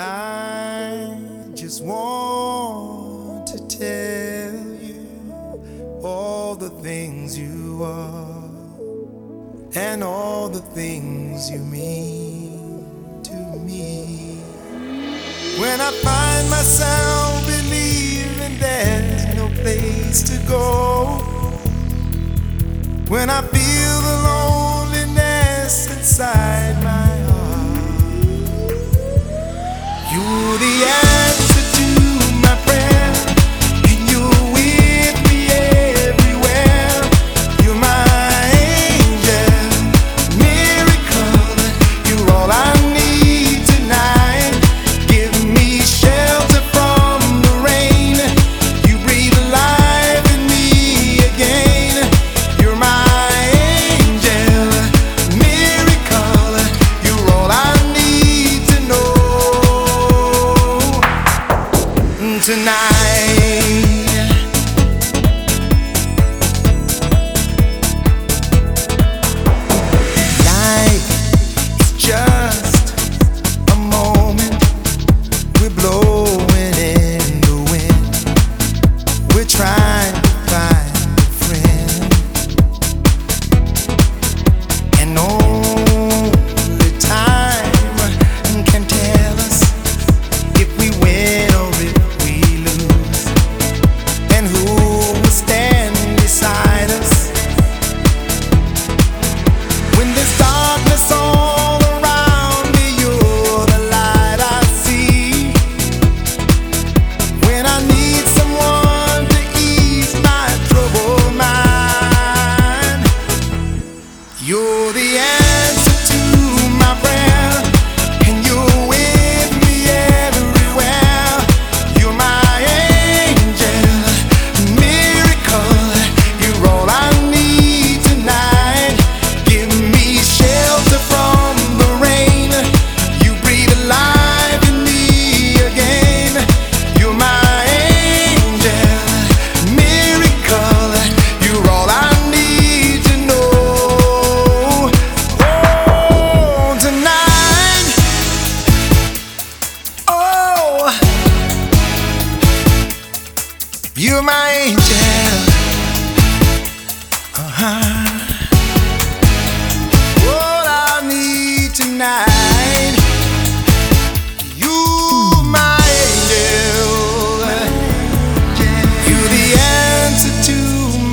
I just want to tell you all the things you are and all the things you mean to me. When I find myself believing there's no place to go, when I feel the loneliness inside. tonight.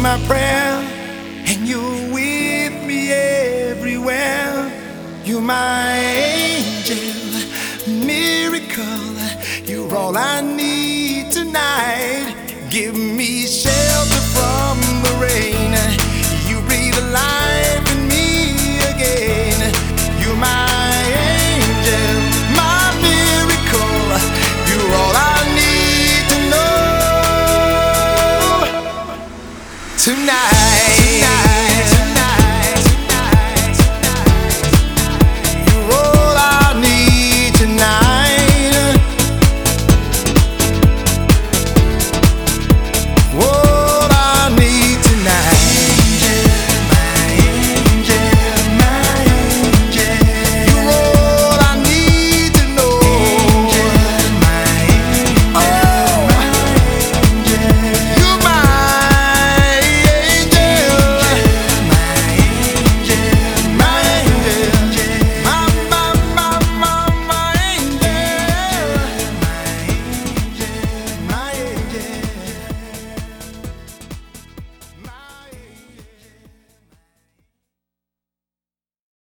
my prayer, and you're with me everywhere. You're my angel, miracle. You're all I need tonight. Give me shelter from the rain.